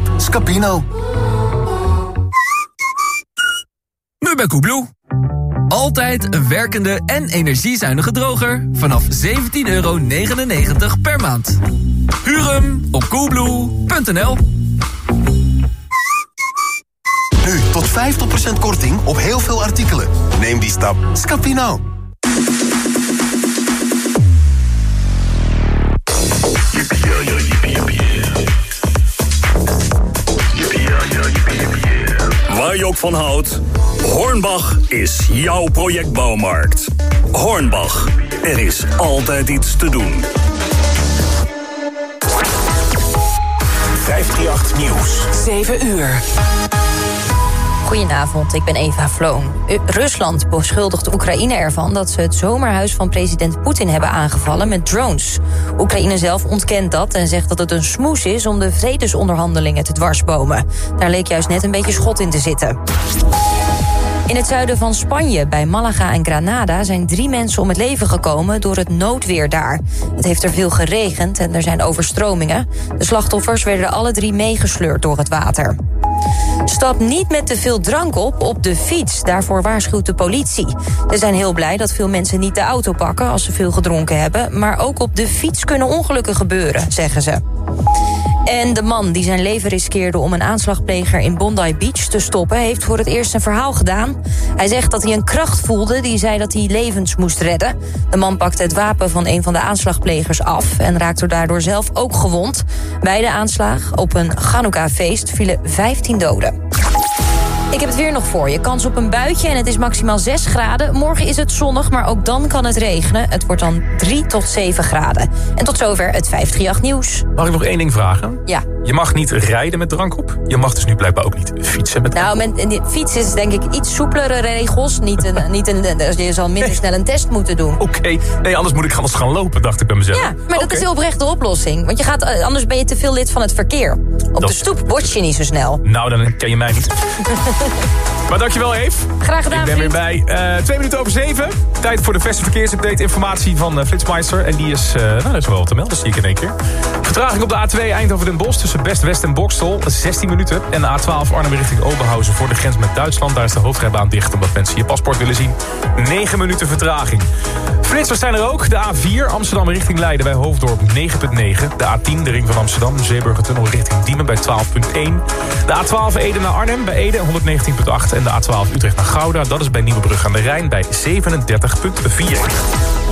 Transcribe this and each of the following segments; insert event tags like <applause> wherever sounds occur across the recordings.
stap. Scapino. Nu bij Koebloe. Altijd een werkende en energiezuinige droger vanaf 17,99 euro per maand. Huur hem op coolblue.nl. Nu tot 50% korting op heel veel artikelen. Neem die stap. Scapino. Waar je ook van houdt, Hornbach is jouw projectbouwmarkt. Hornbach, er is altijd iets te doen. 538 Nieuws. 7 uur. Goedenavond, ik ben Eva Vloon. U- Rusland beschuldigt Oekraïne ervan dat ze het zomerhuis van president Poetin hebben aangevallen met drones. Oekraïne zelf ontkent dat en zegt dat het een smoes is om de vredesonderhandelingen te dwarsbomen. Daar leek juist net een beetje schot in te zitten. In het zuiden van Spanje, bij Malaga en Granada... zijn drie mensen om het leven gekomen door het noodweer daar. Het heeft er veel geregend en er zijn overstromingen. De slachtoffers werden alle drie meegesleurd door het water. Stap niet met te veel drank op op de fiets. Daarvoor waarschuwt de politie. Ze zijn heel blij dat veel mensen niet de auto pakken... als ze veel gedronken hebben. Maar ook op de fiets kunnen ongelukken gebeuren, zeggen ze. En de man die zijn leven riskeerde om een aanslagpleger in Bondi Beach te stoppen... heeft voor het eerst een verhaal gedaan. Hij zegt dat hij een kracht voelde die zei dat hij levens moest redden. De man pakte het wapen van een van de aanslagplegers af... en raakte daardoor zelf ook gewond. Bij de aanslag op een Chanukka-feest vielen 15 doden. Ik heb het weer nog voor je. Kans op een buitje en het is maximaal 6 graden. Morgen is het zonnig, maar ook dan kan het regenen. Het wordt dan 3 tot 7 graden. En tot zover het 538 nieuws. Mag ik nog één ding vragen? Ja. Je mag niet rijden met drank op. Je mag dus nu blijkbaar ook niet fietsen met drank Nou, met die fiets is denk ik iets soepelere regels. Niet een, <laughs> niet een, je zal minder snel een test moeten doen. Oké, nee, anders moet ik anders gaan lopen, dacht ik bij mezelf. Ja, maar dat is de oprechte oplossing. Want je gaat, eh, anders ben je te veel lid van het verkeer. Op Dat- de stoep word je niet zo snel. Nou, dan ken je mij niet. <laughs> maar dankjewel, Eve. Graag gedaan, Ik ben weer bij. eh, twee minuten over zeven. Tijd voor de beste verkeersupdate. Informatie van uh, Flitsmeister. En die is, nou, dat is wel wat te melden, zie ik in één keer. Vertraging op de A2 Eindhoven-Den Bosch tussen Best West en Bokstel. 16 minuten. En de A12 Arnhem richting Oberhausen voor de grens met Duitsland. Daar is de hoofdrijbaan dicht omdat mensen je paspoort willen zien. 9 minuten vertraging. Flitsers zijn er ook. De A4 Amsterdam richting Leiden bij Hoofddorp 9.9. De A10 de ring van Amsterdam. Zeeburgertunnel richting Diemen bij 12.1. De A12 Ede naar Arnhem bij Ede 119.8. En de A12 Utrecht naar Gouda. Dat is bij Nieuwebrug aan de Rijn bij 37.4.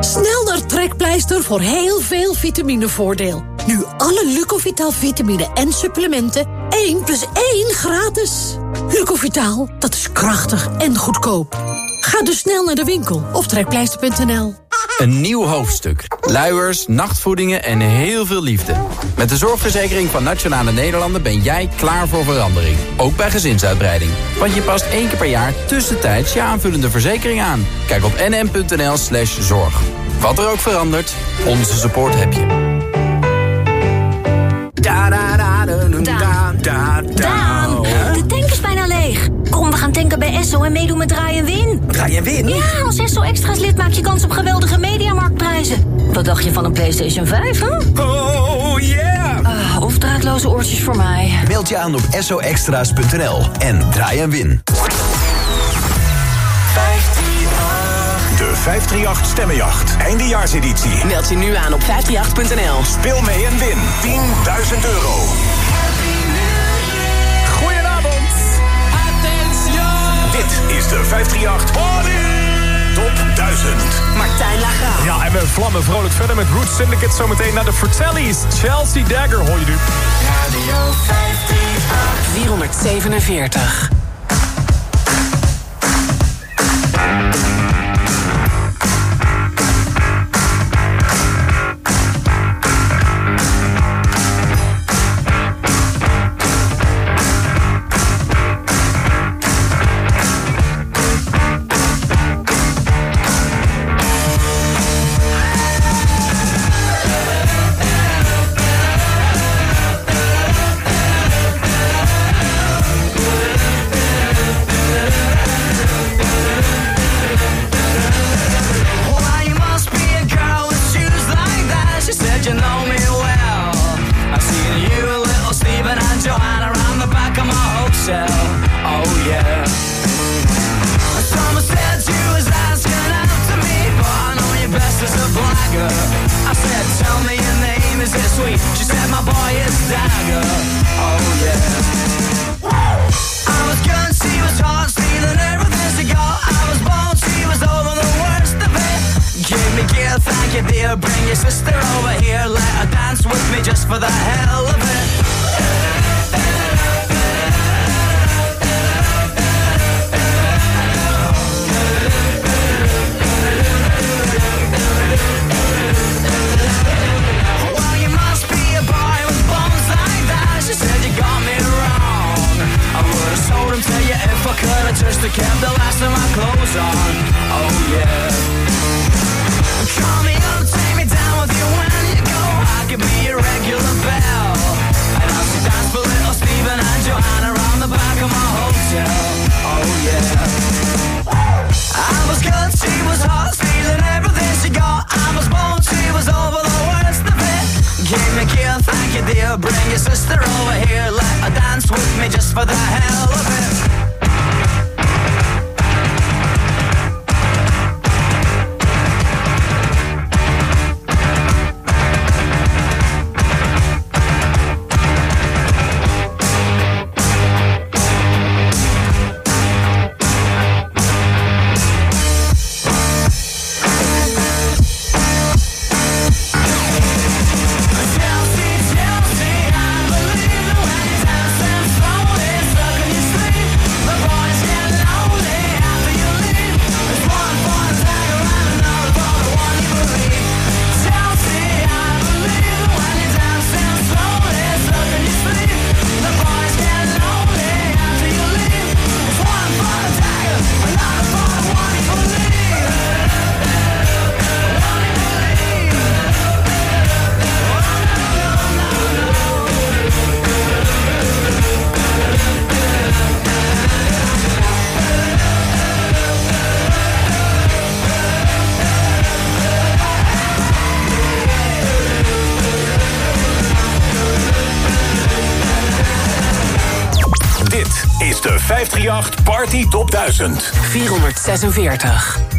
Snel naar Trekpleister voor heel veel vitaminevoordeel. Nu alle Lucovital vitamine en supplementen 1 plus 1 gratis. Lucovital, dat is krachtig en goedkoop. Ga dus snel naar de winkel of trekpleister.nl. Een nieuw hoofdstuk. Luiers, nachtvoedingen en heel veel liefde. Met de zorgverzekering van Nationale Nederlanden ben jij klaar voor verandering. Ook bij gezinsuitbreiding. Want je past één keer per jaar tussentijds je aanvullende verzekering aan. Kijk op nm.nl slash zorg. Wat er ook verandert, onze support heb je. Daan, de tank is bijna tanken bij Esso en meedoen met Draai en Win. Draai en Win? Ja, als Esso Extra's lid maak je kans op geweldige mediamarktprijzen. Wat dacht je van een PlayStation 5, hè? Oh yeah! Ah, of draadloze oortjes voor mij. Meld je aan op soextra's.nl en draai en win. De 538 Stemmenjacht. Eindejaarseditie. Meld je nu aan op 538.nl. Speel mee en win 10.000 euro. Is de 538 Top 1000. Martijn Lagraaf. Ja, en we vlammen vrolijk verder met Root Syndicate. Zometeen naar de Fratellis. Chelsea Dagger hoor je nu. Radio 538. 447. Is de 538 Party Top 1000. 446.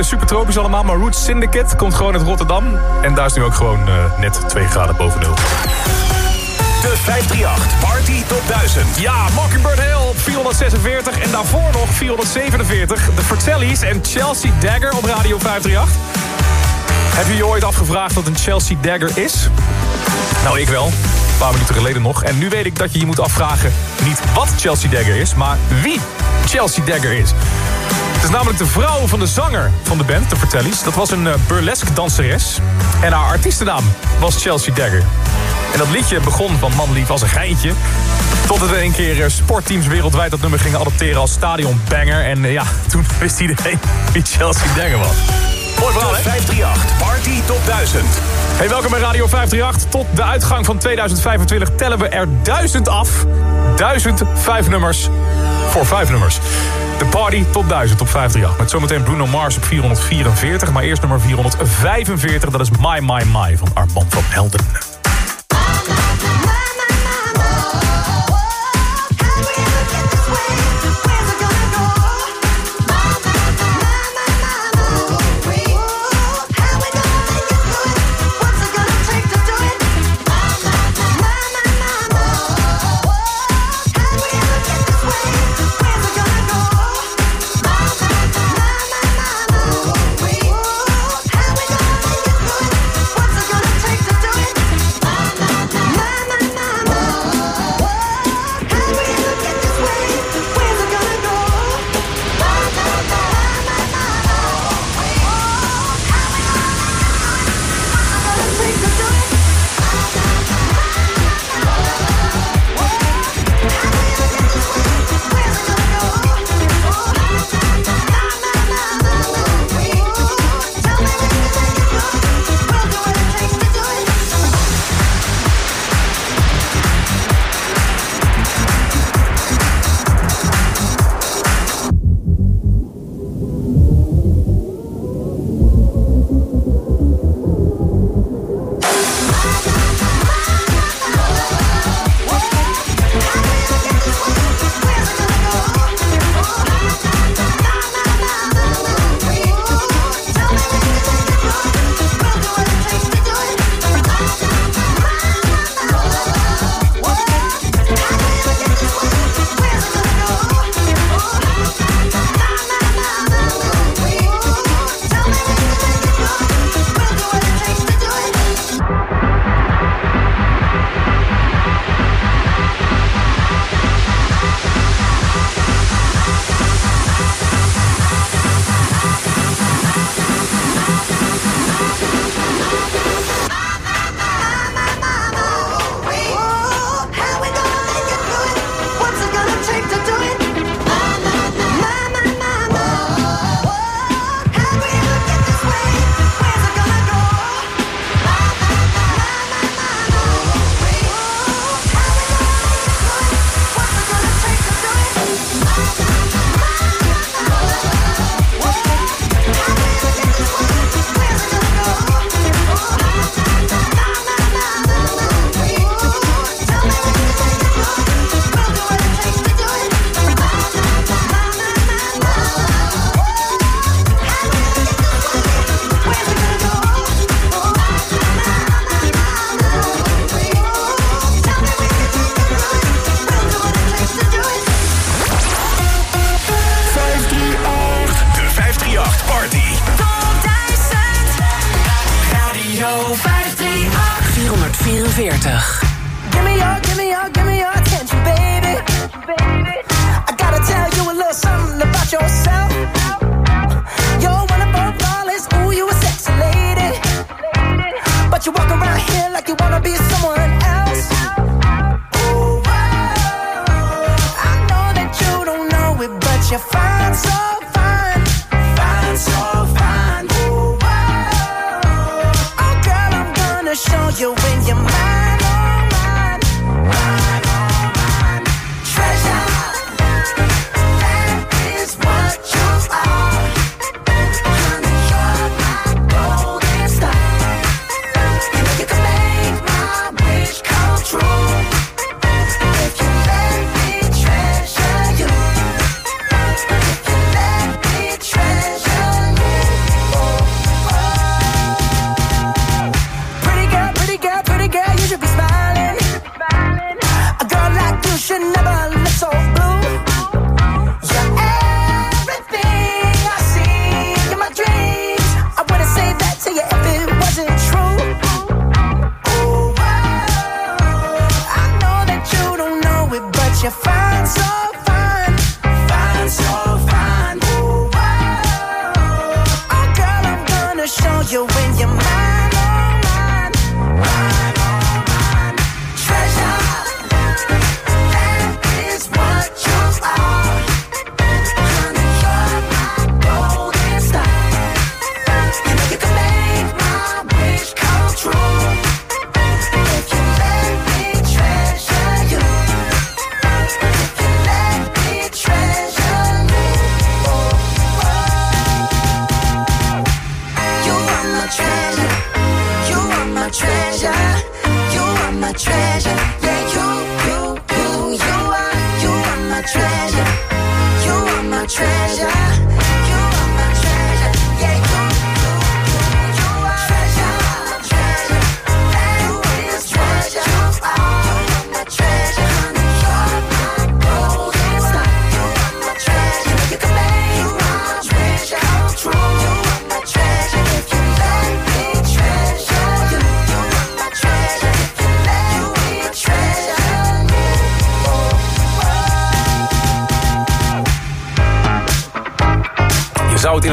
Super tropisch allemaal, maar Roots Syndicate komt gewoon uit Rotterdam. En daar is nu ook gewoon eh, net 2 graden boven nul. De 538 Party Top 1000. Ja, Mockingbird Hill op 446 en daarvoor nog 447. De Fratellis en Chelsea Dagger op Radio 538. Heb je je ooit afgevraagd wat een Chelsea Dagger is? Nou, ik wel. Een paar minuten geleden nog. En nu weet ik dat je je moet afvragen... niet wat Chelsea Dagger is, maar wie Chelsea Dagger is. Het is namelijk de vrouw van de zanger van de band, de Fratellis. Dat was een eh, burlesque danseres. En haar artiestennaam was Chelsea Dagger. En dat liedje begon van Manlief als een geintje. Tot het een keer eh, sportteams wereldwijd dat nummer gingen adopteren als stadionbanger. En eh, ja, <laughs> toen wist iedereen wie Chelsea Dagger was. Mooi verhaal, De hè? 538 Party Top 1000. Hey, welkom bij Radio 538. Tot de uitgang van 2025 tellen we er duizend af. Duizend vijf nummers voor vijf nummers. De party tot 1000 op 538. Met zometeen Bruno Mars op 444. Maar eerst nummer 445. Dat is My My My van Armand van Helden.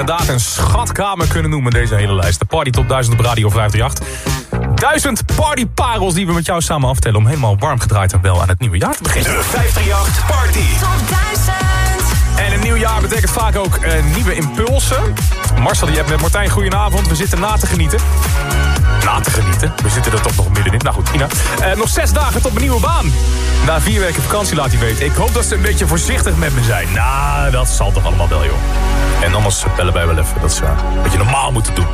Inderdaad een schatkamer kunnen noemen, deze hele lijst. De Party Top 1000 op Radio 538. Duizend partyparels die we met jou samen aftellen... om helemaal warm gedraaid en wel aan het nieuwe jaar te beginnen. De 538 Party. Top 1000. En een nieuw jaar betekent vaak ook eh, nieuwe impulsen. Marcel, je hebt met Martijn, goedenavond. We zitten na te genieten. Na te genieten. We zitten er toch nog middenin. Nou goed, Ina. Eh, nog zes dagen tot mijn nieuwe baan. Na vier weken vakantie laat hij weten. Ik hoop dat ze een beetje voorzichtig met me zijn. Nou, dat zal toch allemaal wel, joh. En anders bellen wij wel even. Dat is uh, wat je normaal moet doen.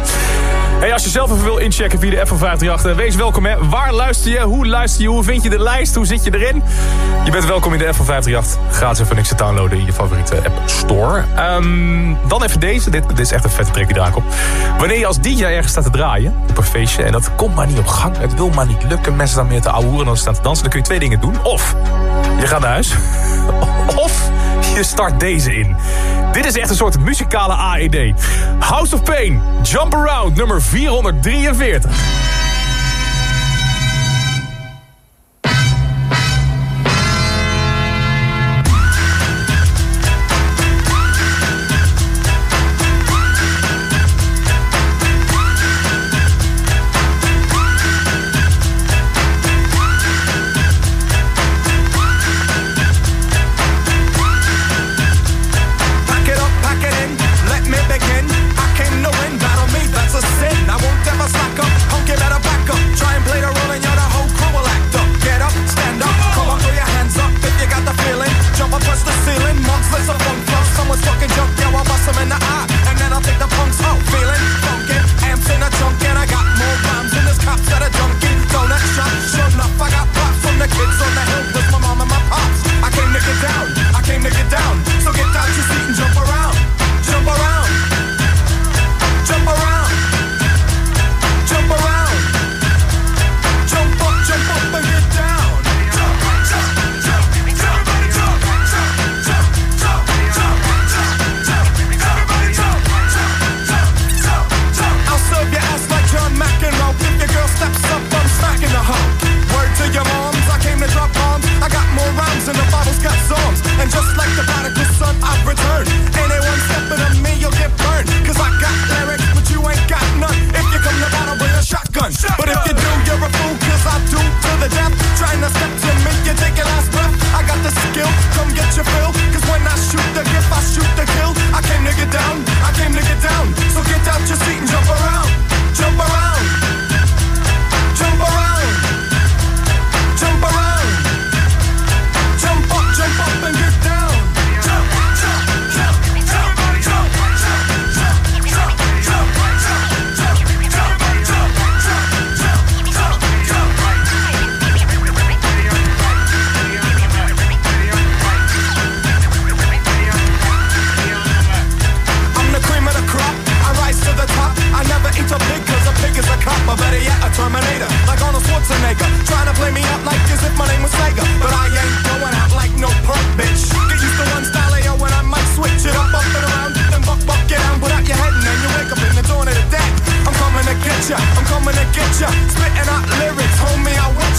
Hey, als je zelf even wil inchecken via de F van 538, wees welkom hè. Waar luister je? Hoe luister je? Hoe vind je de lijst? Hoe zit je erin? Je bent welkom in de F van 538. Gratis even niks te downloaden in je favoriete app store. Ehm, dan even deze. Dit, dit is echt een vette trekje draak op. Wanneer je als DJ ergens staat te draaien op een feestje en dat komt maar niet op gang. Het wil maar niet lukken. Mensen staan meer te ouwehoeren dan ze staan te dansen. Dan kun je twee dingen doen. Of je gaat naar huis. <laughs> Of je start deze in. Dit is echt een soort muzikale AED. House of Pain, Jump Around, nummer 443.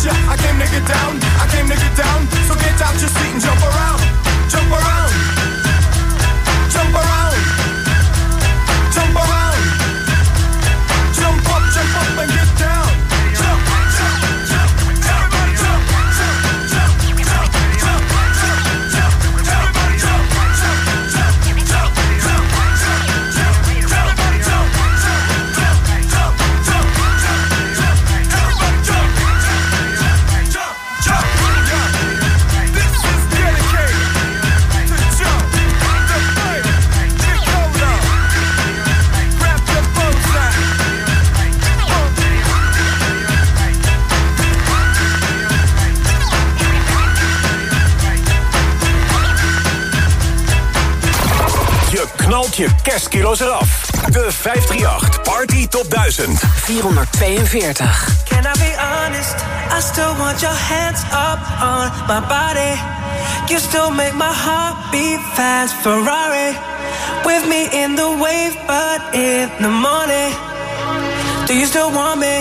ya. I came to get down, I came to get down. So get out your seat and jump around. Je kerstkilo's eraf. De 538 Party Top 1000. 442. Can I be honest? I still want your hands up on my body. You still make my heart beat fast. Ferrari with me in the wave, but in the morning. Do you still want me?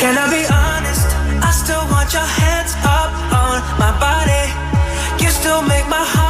Can I be honest? I still want your hands up on my body. You still make my heart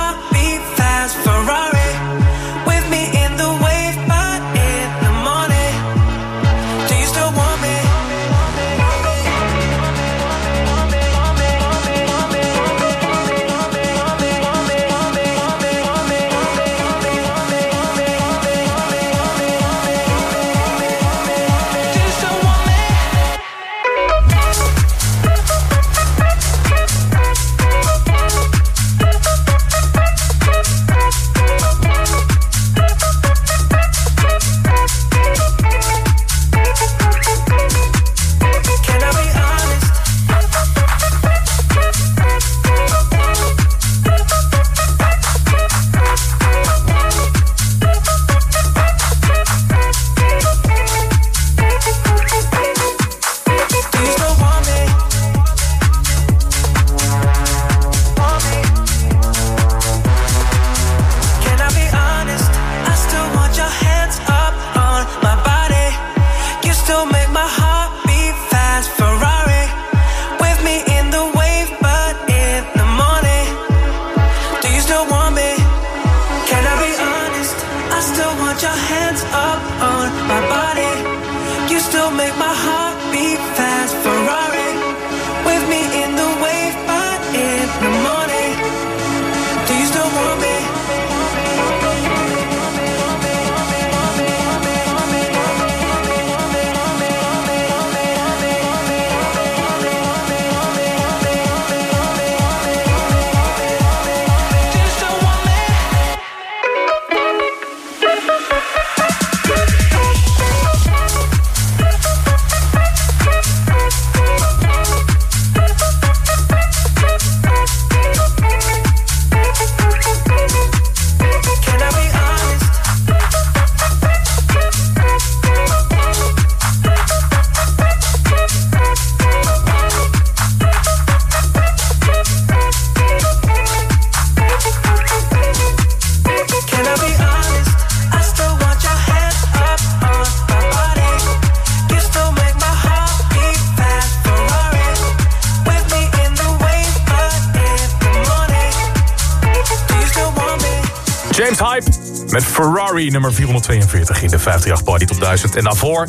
met Ferrari nummer 442 in de 538 Party Top 1000. En daarvoor,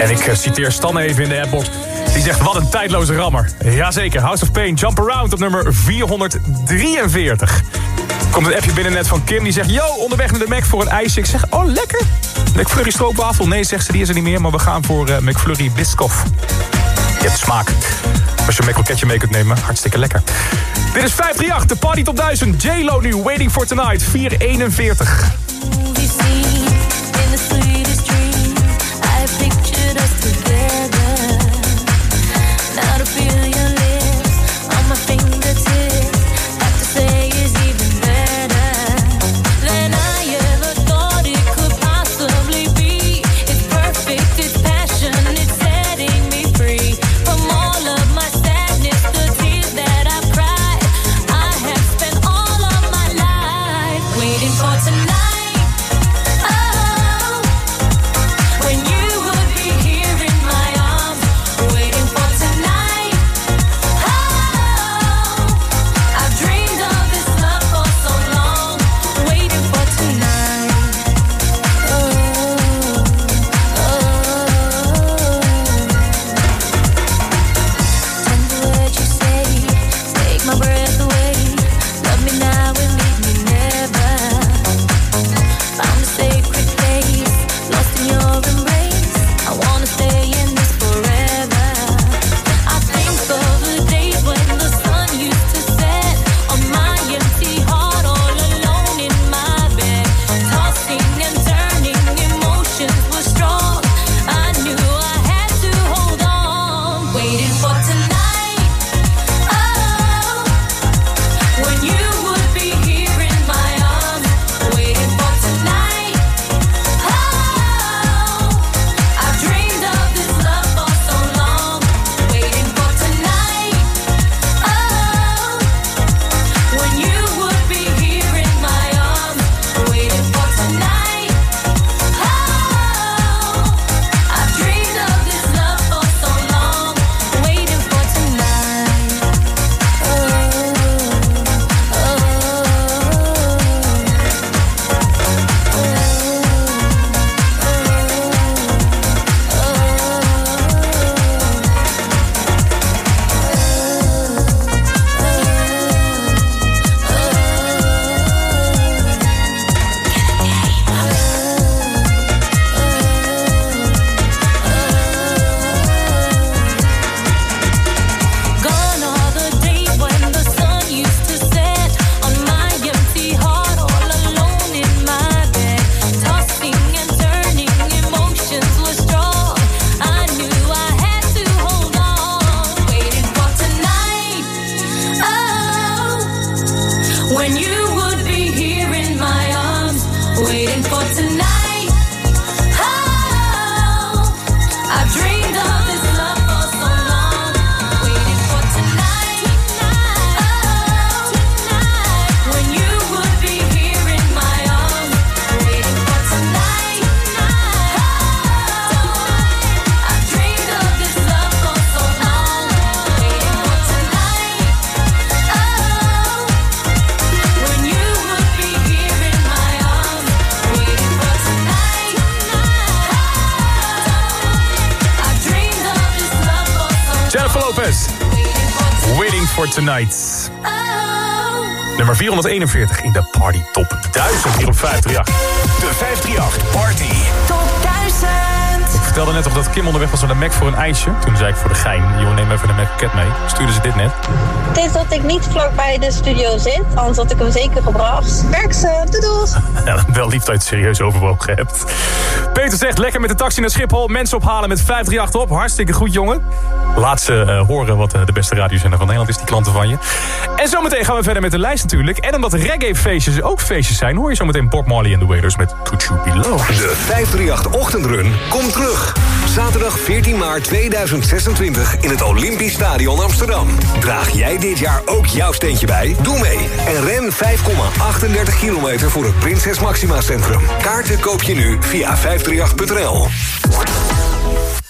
en ik eh, citeer Stan even in de appbox... die zegt, wat een tijdloze rammer. Jazeker, House of Pain, Jump Around op nummer 443. Komt een appje binnen net van Kim, die zegt... Yo, onderweg naar de Mac voor een ijsje. Ik zeg, oh, lekker. McFlurry stroopwafel. Nee, zegt ze, die is er niet meer. Maar we gaan voor eh, McFlurry Biscoff. Je hebt smaak. Als je een McRocketje mee kunt nemen, hartstikke lekker. Dit is 538, de Party Top 1000. J-Lo nu, Waiting for Tonight, 441. Tonight. Nummer 441 in de Party Top 1000 hier op 538. De 538 Party. Top 1000. Ik vertelde net of dat Kim onderweg was naar de Mac voor een ijsje. Toen zei ik voor de gein, joh neem even een Mac mee. Stuurde ze dit net. Het is dat ik niet vlak bij de studio zit, anders had ik hem zeker gebracht. Werk ze. <laughs> Ja, wel lief dat je het serieus overwogen hebt. Peter zegt, lekker met de taxi naar Schiphol. Mensen ophalen met 538 op. Hartstikke goed, jongen. Laat ze eh, horen wat eh, de beste radiozender van Nederland is, die klanten van je. En zometeen gaan we verder met de lijst natuurlijk. En omdat reggae-feestjes ook feestjes zijn... hoor je zometeen Bob Marley en The Wailers met Could You Be Low. De 538 Ochtendrun komt terug. Zaterdag 14 maart 2026 in het Olympisch Stadion Amsterdam. Draag jij dit jaar ook jouw steentje bij? Doe mee en ren 5,38 kilometer voor het Prinses Maxima Centrum. Kaarten koop je nu via 538.nl.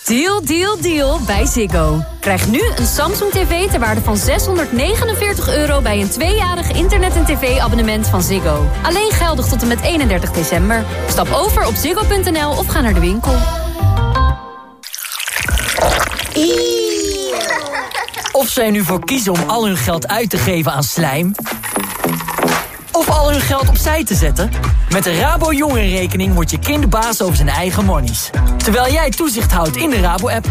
Deal, deal, deal bij Ziggo. Krijg nu een Samsung TV ter waarde van 649 euro... bij een tweejarig internet- en tv-abonnement van Ziggo. Alleen geldig tot en met 31 december. Stap over op ziggo.nl of ga naar de winkel. Of zij nu voor kiezen om al hun geld uit te geven aan slijm... of al hun geld opzij te zetten... met de Rabo Jongerenrekening wordt je kind baas over zijn eigen monies. Terwijl jij toezicht houdt in de Rabo-app.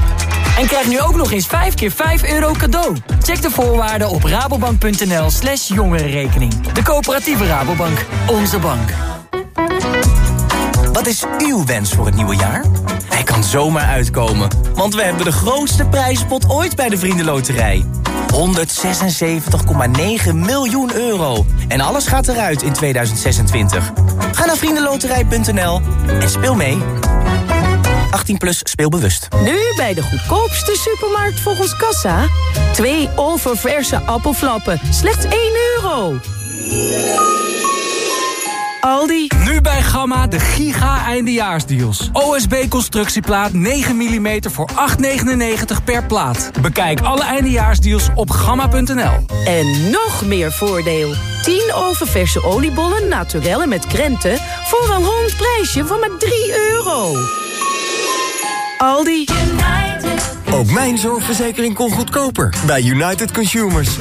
En krijg nu ook nog eens 5 keer 5 euro cadeau. Check de voorwaarden op rabobank.nl slash jongerenrekening. De coöperatieve Rabobank. Onze bank. Wat is uw wens voor het nieuwe jaar? Hij kan zomaar uitkomen, want we hebben de grootste prijzenpot ooit bij de Vriendenloterij. 176,9 miljoen euro. En alles gaat eruit in 2026. Ga naar vriendenloterij.nl en speel mee. 18 plus speelbewust. Nu bij de goedkoopste supermarkt volgens Kassa. Twee oververse appelflappen. Slechts 1 euro. Aldi. Nu bij Gamma de giga eindejaarsdeals. OSB constructieplaat 9 mm voor 8,99 per plaat. Bekijk alle eindejaarsdeals op gamma.nl. En nog meer voordeel. 10 oververse oliebollen naturellen met krenten... voor een rond prijsje van maar 3 euro. Aldi. Ook mijn zorgverzekering kon goedkoper. Bij United Consumers.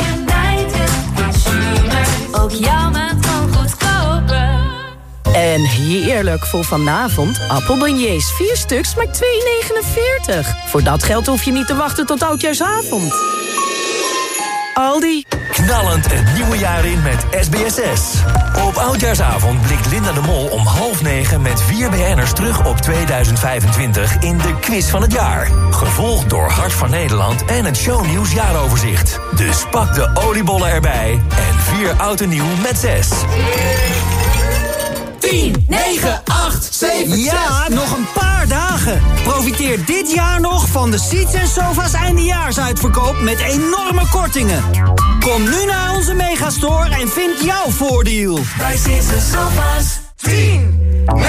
Ook jouw maand kan goedkoper. En heerlijk voor vanavond. Appelbeignets, 4 stuks, maar 2,49. Voor dat geld hoef je niet te wachten tot oudjaarsavond. Aldi. Knallend het nieuwe jaar in met SBSS. Op Oudjaarsavond blikt Linda de Mol om half negen met vier BN'ers terug op 2025 in de quiz van het jaar. Gevolgd door Hart van Nederland en het shownieuws jaaroverzicht. Dus pak de oliebollen erbij en vier oud en nieuw met zes. 10, 9, 8, 7, Ja, nog een paar dagen. Profiteer dit jaar nog van de Seats en Sofa's eindejaarsuitverkoop met enorme kortingen. Kom nu naar onze megastore en vind jouw voordeel. Bij Seats en Sofa's 10, 9,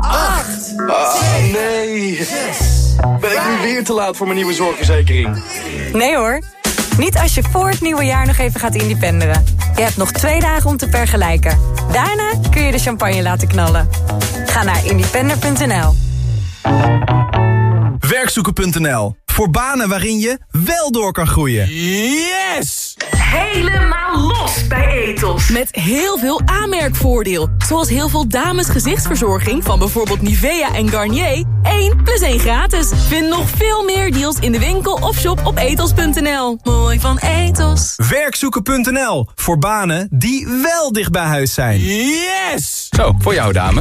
8, Ah, nee. Ben ik nu weer te laat voor mijn nieuwe zorgverzekering? Nee hoor. Niet als je voor het nieuwe jaar nog even gaat independeren. Je hebt nog twee dagen om te vergelijken. Daarna kun je de champagne laten knallen. Ga naar independer.nl. Werkzoeken.nl. Voor banen waarin je wel door kan groeien. Yes! Helemaal los bij Etos. Met heel veel aanmerkvoordeel. Zoals heel veel damesgezichtsverzorging van bijvoorbeeld Nivea en Garnier. 1 plus 1 gratis. Vind nog veel meer deals in de winkel of shop op etos.nl. Mooi van Etos. Werkzoeken.nl. Voor banen die wel dicht bij huis zijn. Yes! Zo, voor jou dame.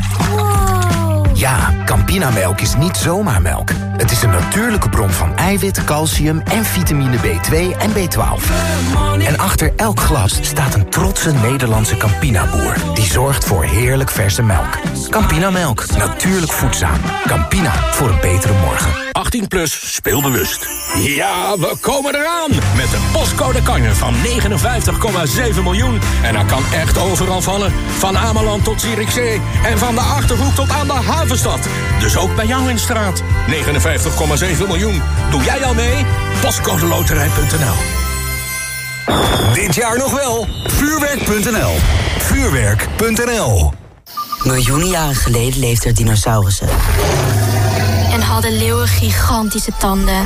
Ja, Campinamelk is niet zomaar melk. Het is een natuurlijke bron van eiwit, calcium en vitamine B2 en B12. En achter elk glas staat een trotse Nederlandse Campina-boer... die zorgt voor heerlijk verse melk. Campinamelk, natuurlijk voedzaam. Campina, voor een betere morgen. 18 plus, speelbewust. Ja, we komen eraan met de postcode kanjer van 59,7 miljoen. En dat kan echt overal vallen. Van Ameland tot Zierikzee en van de Achterhoek tot aan de Havenstad. Dus ook bij jou in straat. 59,7 miljoen. Doe jij al mee? Postcodeloterij.nl Dit jaar nog wel. Vuurwerk.nl. Vuurwerk.nl. Miljoenen jaren geleden leefden er dinosaurussen. En hadden leeuwen gigantische tanden.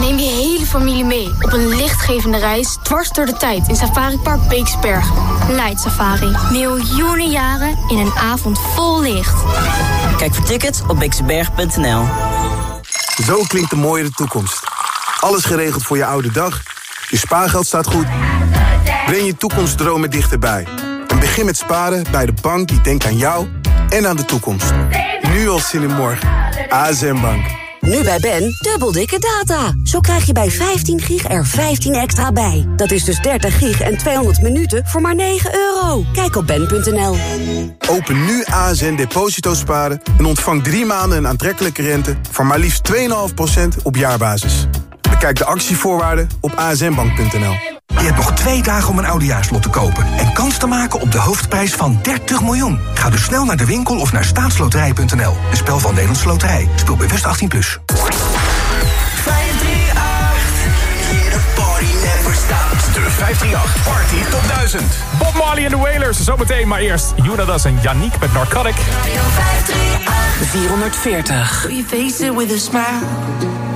Neem je hele familie mee op een lichtgevende reis dwars door de tijd in Safari Park Beeksbergen. Light Safari. Miljoenen jaren in een avond vol licht. Kijk voor tickets op beeksberg.nl. Zo klinkt de mooiere toekomst. Alles geregeld voor je oude dag. Je spaargeld staat goed. Breng je toekomstdromen dichterbij. En begin met sparen bij de bank die denkt aan jou en aan de toekomst. Nu al zin in morgen. ASM Bank. Nu bij Ben, dubbel dikke data. Zo krijg je bij 15 gig er 15 extra bij. Dat is dus 30 gig en 200 minuten voor maar 9 euro. Kijk op ben.nl. Open nu ASN Deposito Sparen en ontvang drie maanden een aantrekkelijke rente... van maar liefst 2,5% op jaarbasis. Bekijk de actievoorwaarden op asnbank.nl. Je hebt nog twee dagen om een oudejaarslot te kopen... en kans te maken op de hoofdprijs van 30 miljoen. Ga dus snel naar de winkel of naar staatsloterij.nl. Een spel van Nederlandse Loterij. Speel bewust 18+. Plus. De 538 Party Top 1000. Bob Marley en de Wailers, zometeen. Maar eerst Jonadas en Yannick met Narcotic. 440. We face it with a smile.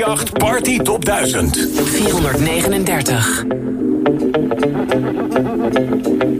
538 Party Top 1000. 439.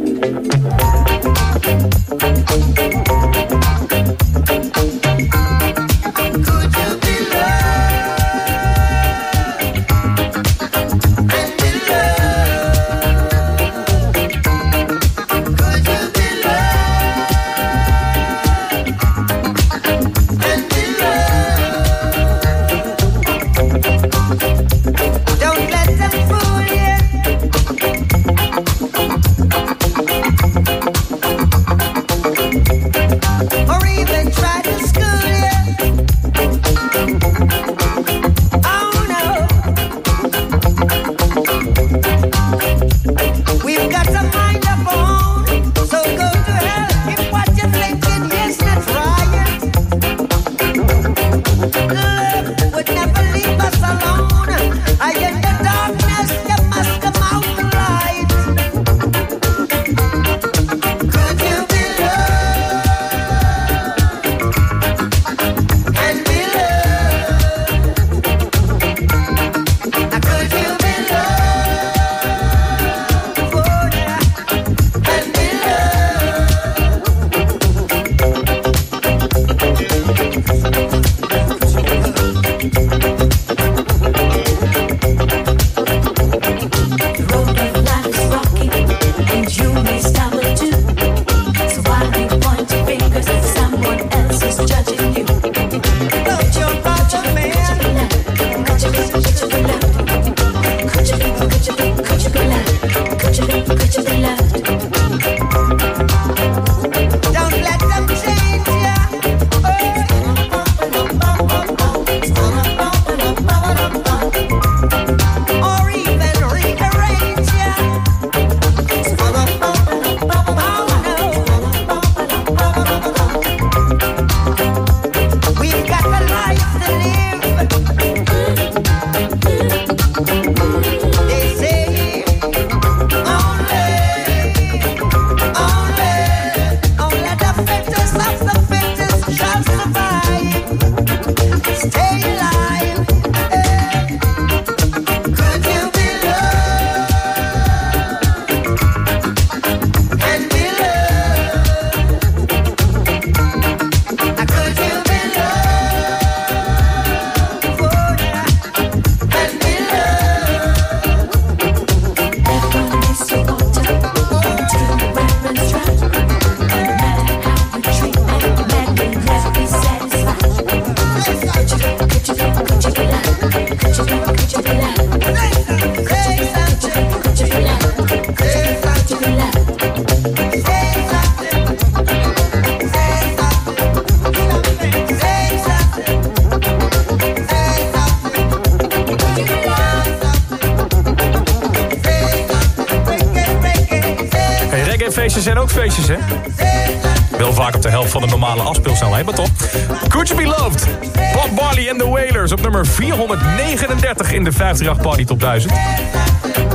439 in de 538 Party Top 1000.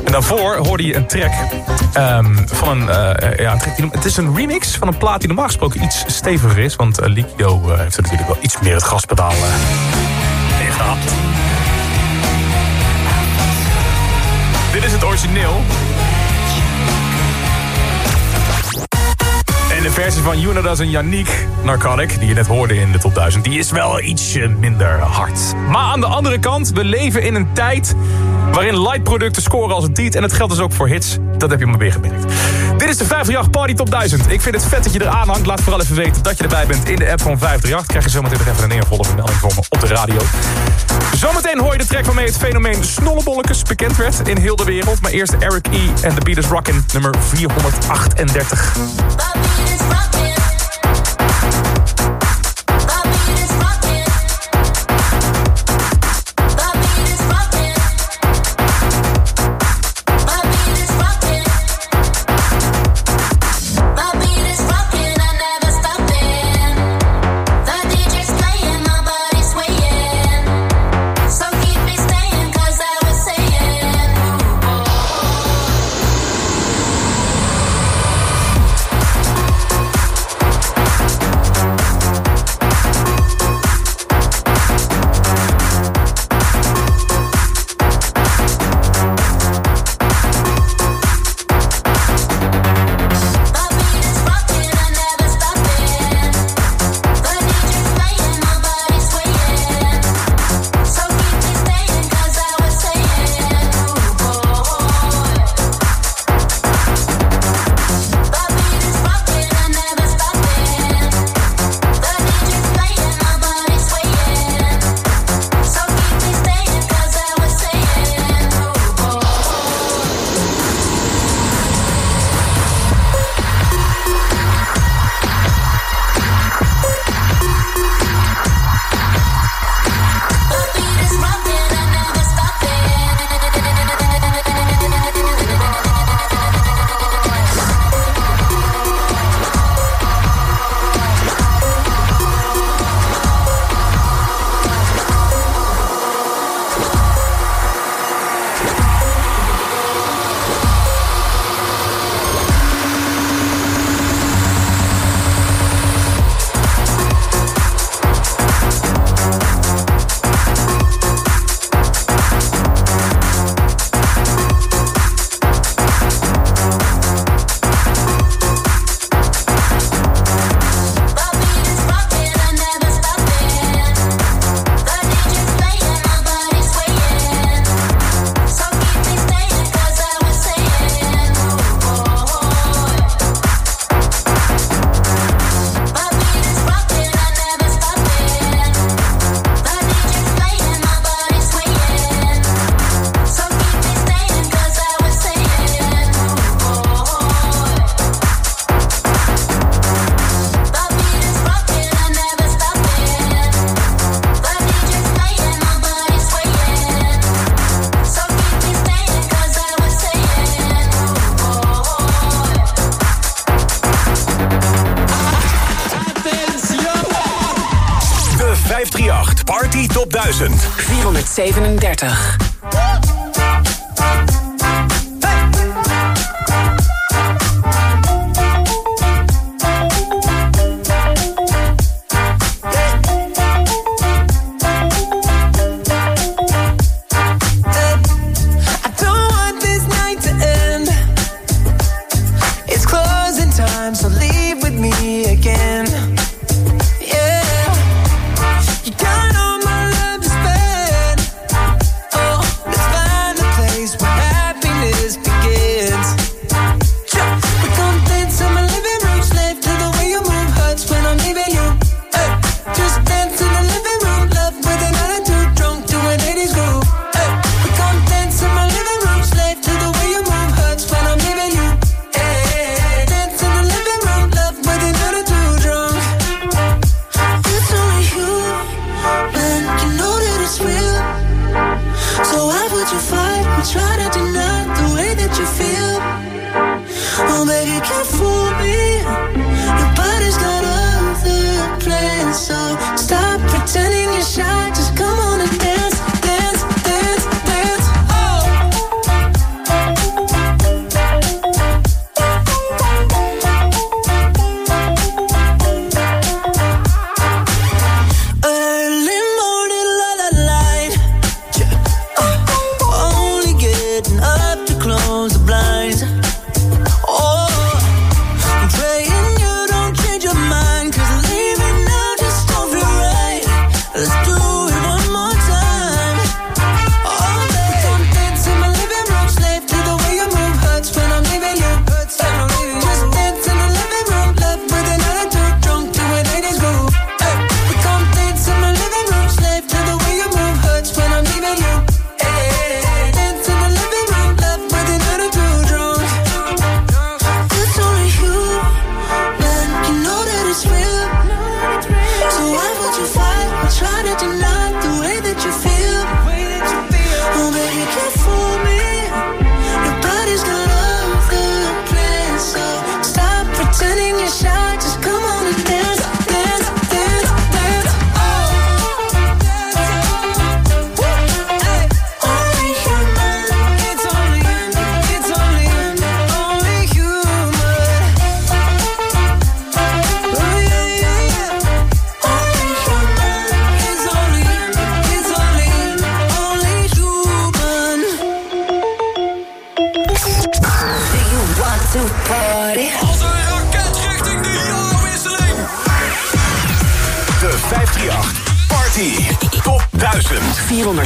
En daarvoor hoorde je een track ehm, van een... eh, ja, een het is een remix van een plaat die normaal gesproken iets steviger is. Want uh, heeft er natuurlijk wel iets meer het gaspedaal in gehad. Dit is het origineel. De versie van Unadas en Yannick Narcotic, die je net hoorde in de top 1000, die is wel ietsje minder hard. Maar aan de andere kant, we leven in een tijd waarin light producten scoren als een tiet. En dat geldt dus ook voor hits. Dat heb je maar weer gemerkt. Dit is de 538 Party Top 1000. Ik vind het vet dat je eraan hangt. Laat vooral even weten dat je erbij bent in de app van 538. Krijg je zometeen nog even een eervolle vermelding voor me op de radio. Zometeen hoor je de track waarmee het fenomeen snollebollekes bekend werd in heel de wereld. Maar eerst Eric E. en The Beat is Rockin' nummer 438.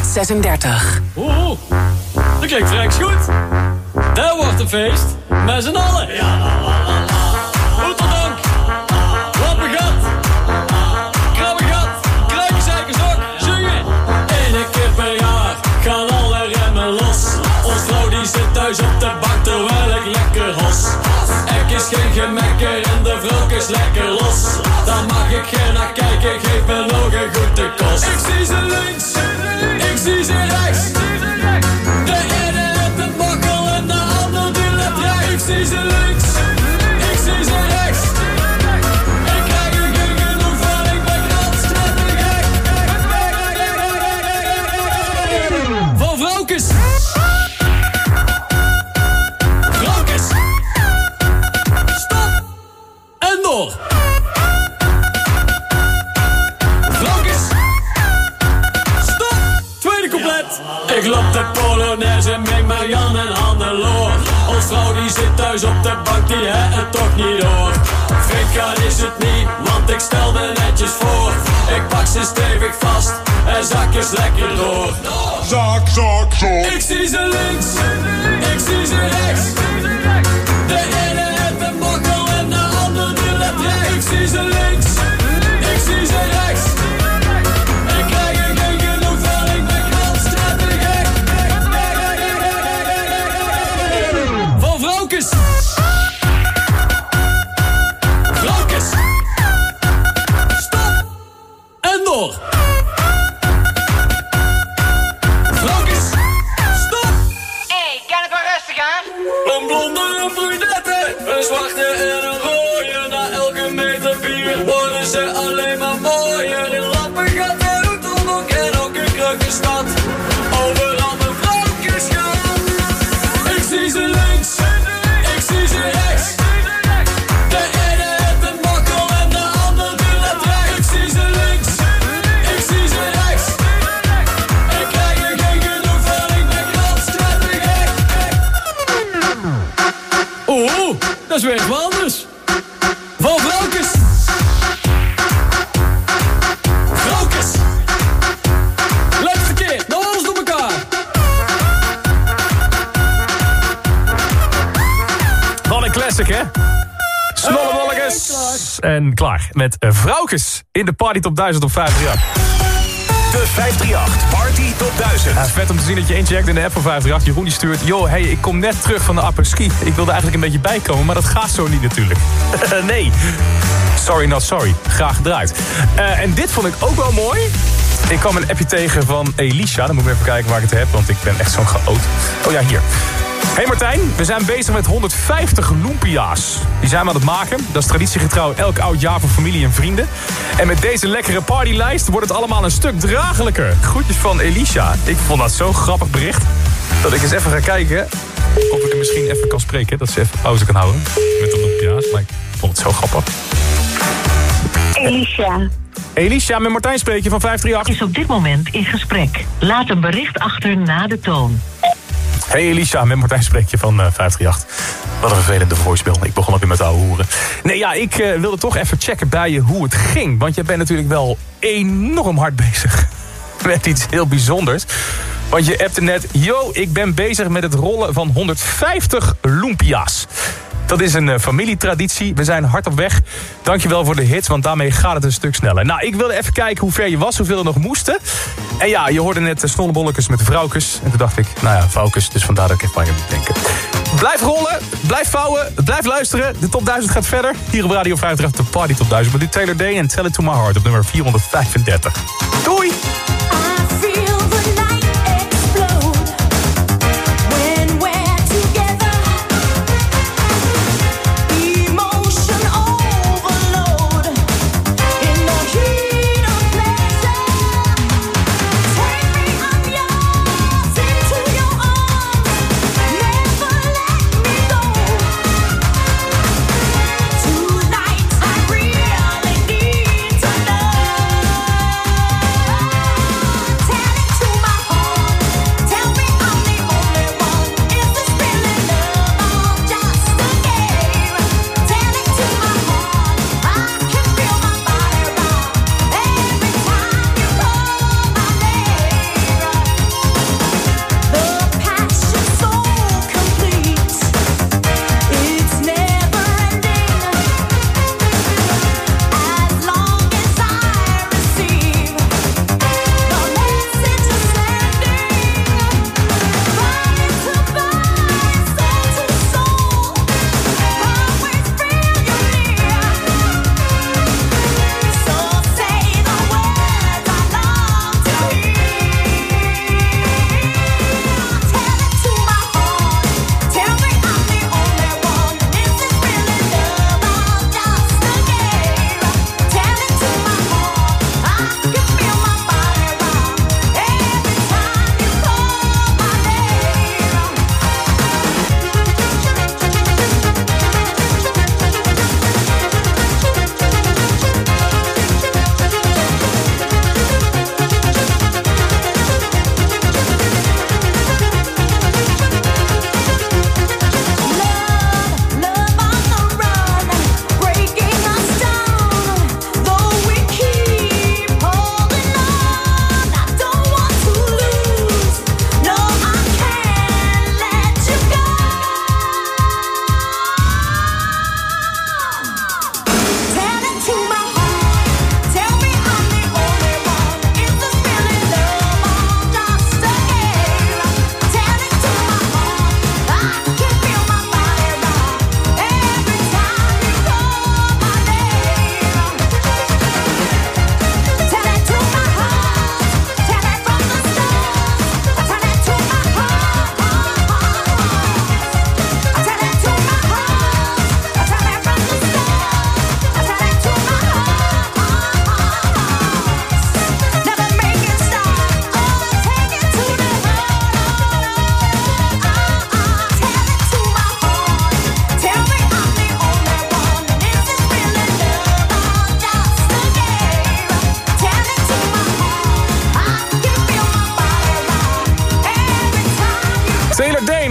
436. Oeh, dat klinkt vreks goed. Dat wordt een feest. Met z'n allen. Ja, la, la, la, la. Oeterdank. Lappengat. Krabbengat. Kruikenzeikerszak. Zingen. Eén keer per jaar gaan alle remmen los. Ons vrouw die zit thuis op de bank terwijl ik lekker hos. Ik is geen gemekker en de vrouw is lekker los. Daar mag ik geen naar kijken, geef me nog een goede kost. Ik zie ze links, ik zie ze rechts. De ene heeft een bokkel en de ander die let rechts. Ik zie ze links, Ze stevig vast en zakjes lekker door. Zak, zak, zak. Ik zie ze links, ik zie ze rechts. De ene heeft een bokkel en de ander die let rechts. Ik zie ze links, ik zie ze rechts. In de Party Top 1000 op 538. De 538 Party Top 1000. Ja, vet om te zien dat je incheckt in de app van 538. Jeroen die stuurt, joh, hey, ik kom net terug van de upper ski. Ik wilde eigenlijk een beetje bijkomen, maar dat gaat zo niet natuurlijk. <laughs> nee. Sorry, not sorry. Graag gedraaid. Eh, en dit vond ik ook wel mooi. Ik kwam een appje tegen van Elisha. Dan moet ik even kijken waar ik het heb, want ik ben echt zo'n chaot. Oh ja, hier. Hey Martijn, we zijn bezig met 150 Lumpia's. Die zijn we aan het maken. Dat is traditiegetrouw elk oud jaar voor familie en vrienden. En met deze lekkere partylijst wordt het allemaal een stuk draaglijker. Groetjes van Elisha. Ik vond dat zo'n grappig bericht. Dat ik eens even ga kijken of ik er misschien even kan spreken. Dat ze even pauze kan houden met de Lumpia's. Maar ik vond het zo grappig. Elisha. Elisha, met Martijn spreek je van 538. Is op dit moment in gesprek. Laat een bericht achter na de toon. Hey Elisa, met Martijn spreek je van eh, 538. Wat een vervelende voicemail. Ik begon ook weer met ouwe hoeren. Nee, ja, ik eh, wilde toch even checken bij je hoe het ging. Want je bent natuurlijk wel enorm hard <laughs> bezig met iets heel bijzonders. Want je appte net... Yo, ik ben bezig met het rollen van 150 Lumpia's. Dat is een eh, familietraditie. We zijn hard op weg. Dankjewel voor de hits, want daarmee gaat het een stuk sneller. Nou, ik wilde even kijken hoe ver je was, hoeveel er nog moesten. En ja, je hoorde net de snollebolletjes met de vrouwkes. En toen dacht ik, nou ja, vrouwkes, dus vandaar dat ik even aan je denken. Blijf rollen, blijf vouwen, blijf luisteren. De top 1000 gaat verder. Hier op Radio 5 de Party Top 1000. Met die Taylor Day en Tell It To My Heart op nummer 435. Doei!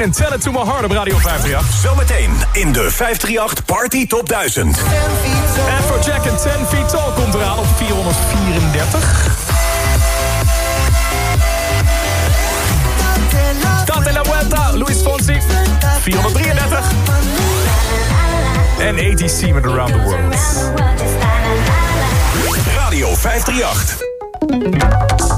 En Tell It To My Heart op Radio 538. Zometeen in de 538 Party Top 1000. En voor Jack en 10 Feet Tall komt eraan op 434. Date la Vuelta, Luis Fonsi, 433. En ATC met Around the World. Radio 538.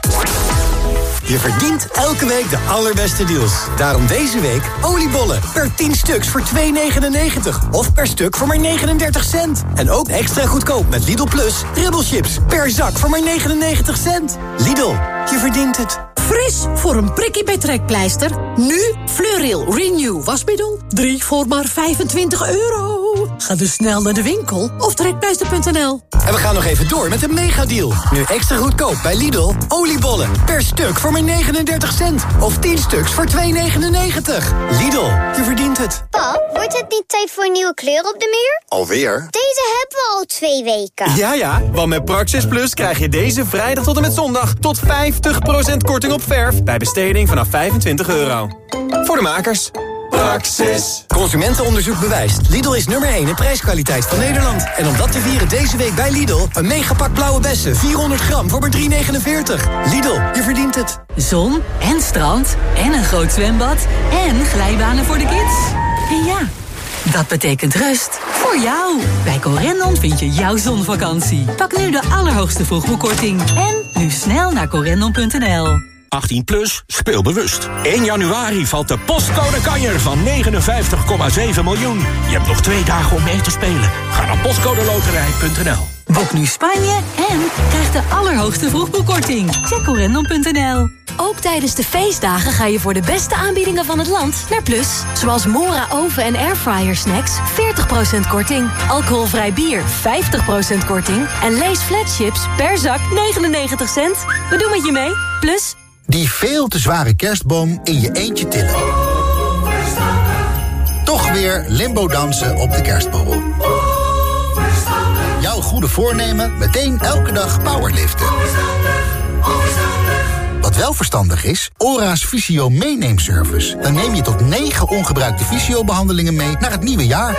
Je verdient elke week de allerbeste deals. Daarom deze week oliebollen per 10 stuks voor 2,99. Of per stuk voor maar 39 cent. En ook extra goedkoop met Lidl Plus chips per zak voor maar 99 cent. Lidl, je verdient het. Fris voor een prikkie bij trekpleister. Nu Fleuril Renew wasmiddel. 3 voor maar 25 euro. Ga dus snel naar de winkel of trekpleister.nl. En we gaan nog even door met een megadeal. Nu extra goedkoop bij Lidl. Oliebollen per stuk voor maar 39 cent. Of 10 stuks voor 2,99. Lidl, je verdient het. Pap, wordt het niet tijd voor een nieuwe kleur op de muur? Alweer? Deze hebben we al twee weken. Ja, ja, want met Praxis Plus krijg je deze vrijdag tot en met zondag... tot 50% korting op verf bij besteding vanaf 25 euro. Voor de makers. Praxis. Consumentenonderzoek bewijst. Lidl is nummer 1 in prijskwaliteit van Nederland. En om dat te vieren deze week bij Lidl... een megapak blauwe bessen, 400 gram voor maar 3,49. Lidl, je verdient het. Zon en strand en een groot zwembad en glijbanen voor de kids. En ja, dat betekent rust voor jou. Bij Corendon vind je jouw zonvakantie. Pak nu de allerhoogste vroegboekkorting. En nu snel naar corendon.nl. 18 plus, speel bewust. 1 januari valt de postcode kanjer van 59,7 miljoen. Je hebt nog twee dagen om mee te spelen. Ga naar postcodeloterij.nl Boek nu Spanje en krijg de allerhoogste vroegboekkorting. Check corendon.nl. Ook tijdens de feestdagen ga je voor de beste aanbiedingen van het land naar Plus. Zoals Mora oven- en airfryer snacks 40% korting. Alcoholvrij bier 50% korting. En Lees flatships per zak 99 cent. We doen met je mee. Plus... Die veel te zware kerstboom in je eentje tillen. Toch weer limbo dansen op de kerstborrel. Jouw goede voornemen meteen elke dag powerliften. Wat wel verstandig is, ORA's Visio meeneemservice. Dan neem je tot 9 ongebruikte visio-behandelingen mee naar het nieuwe jaar.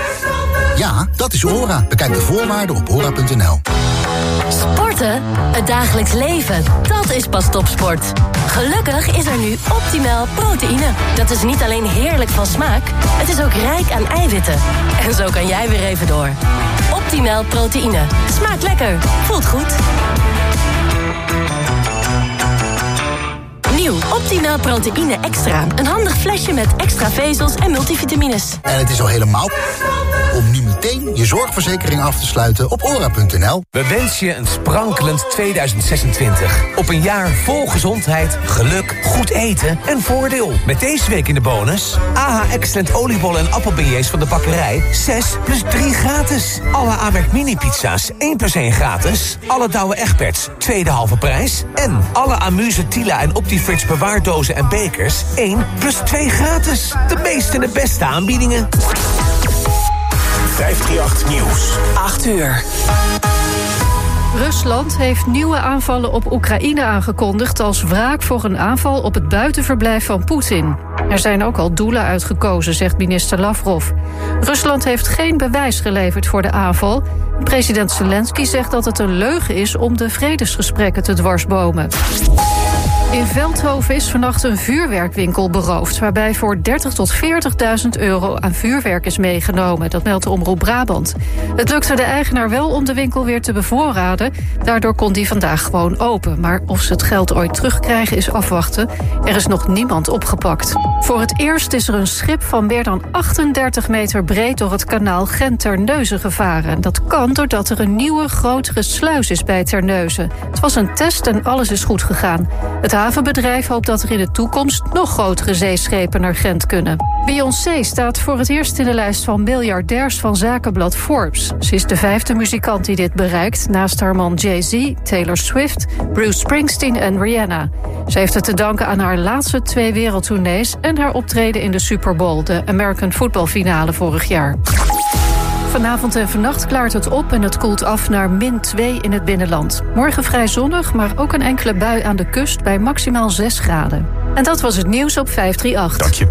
Ja, dat is ORA. Bekijk de voorwaarden op ora.nl. Sporten? Het dagelijks leven. Dat is pas topsport. Gelukkig is er nu optimaal proteïne. Dat is niet alleen heerlijk van smaak, het is ook rijk aan eiwitten. En zo kan jij weer even door. Optimaal proteïne. Smaakt lekker. Voelt goed. Nieuw Optimaal Proteïne Extra. Een handig flesje met extra vezels en multivitamines. En het is al helemaal om nu meteen je zorgverzekering af te sluiten op ora.nl. We wensen je een sprankelend 2026. Op een jaar vol gezondheid, geluk, goed eten en voordeel. Met deze week in de bonus... AH Excellent oliebollen en appelbeignets van de bakkerij... 6 plus 3 gratis. Alle Amerk mini-pizza's 1 plus 1 gratis. Alle Douwe Egberts, tweede halve prijs. En alle Amuse Tila en Optifrits bewaardozen en bekers... 1 plus 2 gratis. De meeste en de beste aanbiedingen. 538 Nieuws. 8 uur. Rusland heeft nieuwe aanvallen op Oekraïne aangekondigd als wraak voor een aanval op het buitenverblijf van Poetin. Er zijn ook al doelen uitgekozen, zegt minister Lavrov. Rusland heeft geen bewijs geleverd voor de aanval. President Zelensky zegt dat het een leugen is om de vredesgesprekken te dwarsbomen. In Veldhoven is vannacht een vuurwerkwinkel beroofd... waarbij voor 30 tot 40.000 euro aan vuurwerk is meegenomen. Dat meldt de Omroep Brabant. Het lukte de eigenaar wel om de winkel weer te bevoorraden. Daardoor kon die vandaag gewoon open. Maar of ze het geld ooit terugkrijgen is afwachten. Er is nog niemand opgepakt. Voor het eerst is er een schip van meer dan 38 meter breed... door het kanaal Gent-Terneuzen gevaren. Dat kan doordat er een nieuwe, grotere sluis is bij Terneuzen. Het was een test en alles is goed gegaan. Het havenbedrijf hoopt dat er in de toekomst nog grotere zeeschepen naar Gent kunnen. Beyoncé staat voor het eerst in de lijst van miljardairs van zakenblad Forbes. Ze is de vijfde muzikant die dit bereikt, naast haar man Jay-Z, Taylor Swift, Bruce Springsteen en Rihanna. Ze heeft het te danken aan haar laatste twee wereldtournees en haar optreden in de Super Bowl, de American Football finale vorig jaar. Vanavond en vannacht klaart het op en het koelt af naar min 2 in het binnenland. Morgen vrij zonnig, maar ook een enkele bui aan de kust bij maximaal 6 graden. En dat was het nieuws op 538. Dank je.